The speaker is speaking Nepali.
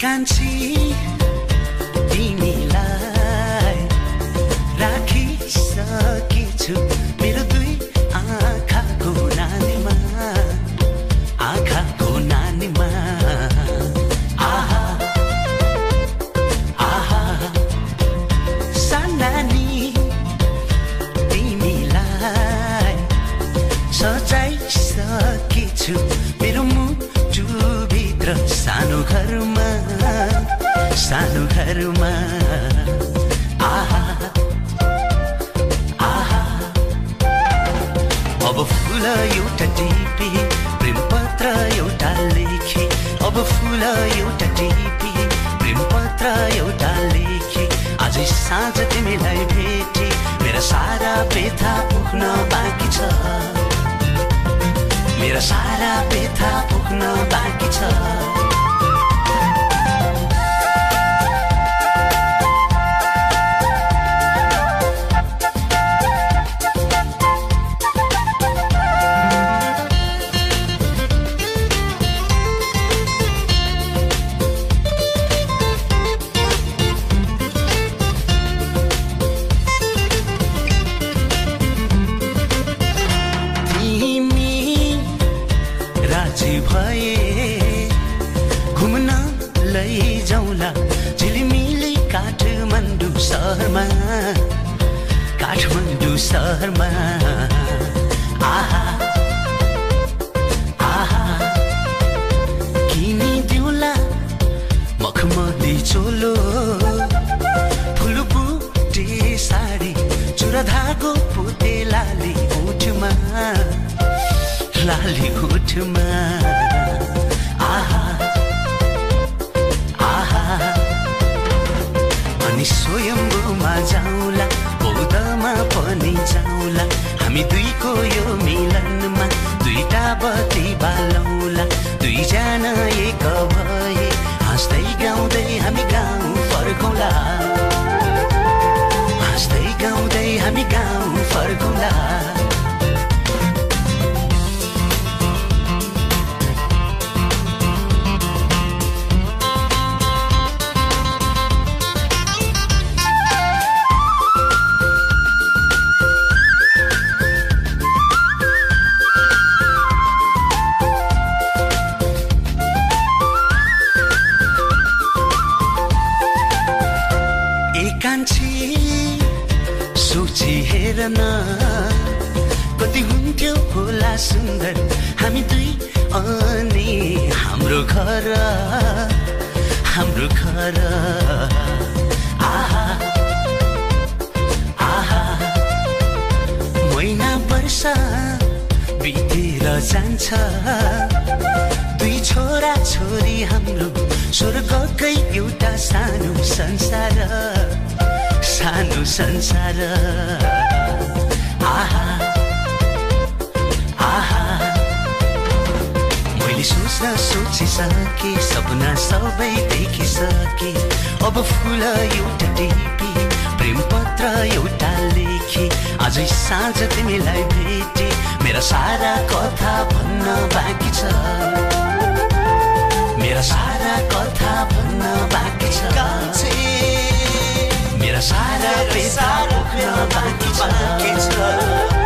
कान्छी तिमीलाई राखिसकेछु। मेरो दुई आँखाको नानीमा आँखाको नानीमा। आहा आहा सानानी तिमीलाई सजाइसकेछु। मेरो मुटुभित्र सानो घरमा सानो घरमा आहा। अब फुल एउटा टिपी प्रेम पत्र एउटा लेखे। अब फुल एउटा टिपी प्रेम पत्र एउटा लेखे। आजै साँझ तिमीलाई भेटे मेरा सारा व्यथा पुग्न बाँकी छ। मेरा सारा व्यथा पुग्न बाँकी छ। लैजाउँला झिलिमिली काठमाडौँ सहरमा। काठमाडौँ सहरमा। आहा। आहा। किनिदिउँला मखमली चोलो। फुलबुटे साडी चुरा धागो पोते लाली ओठमा लाली ओठमा अनि स्वयम्भूमा जाउँला बौद्धमा पनि जाउँला। हामी दुईको यो मिलनमा दुईटा बत्ती बालौला। सुन्दर। हामी दुई अनि हाम्रो घर। हाम्रो घर। आहा। आहा। महिना वर्ष बितेर जान्छ। दुई छोरा छोरी हाम्रो स्वर्गकै एउटा सानो संसार। सानो संसार। सोच्न सोचिसके सपना सबै देखिसके। अब फुल एउटा टिपी प्रेम पत्र एउटा लेखे। अझै साँझ तिमीलाई भेटे मेरा सारा कथा भन्न बाँकी छ। मेरा सारा कथा भन्न बाँकी छ। मेरा सारा भन्न बाँकी छ।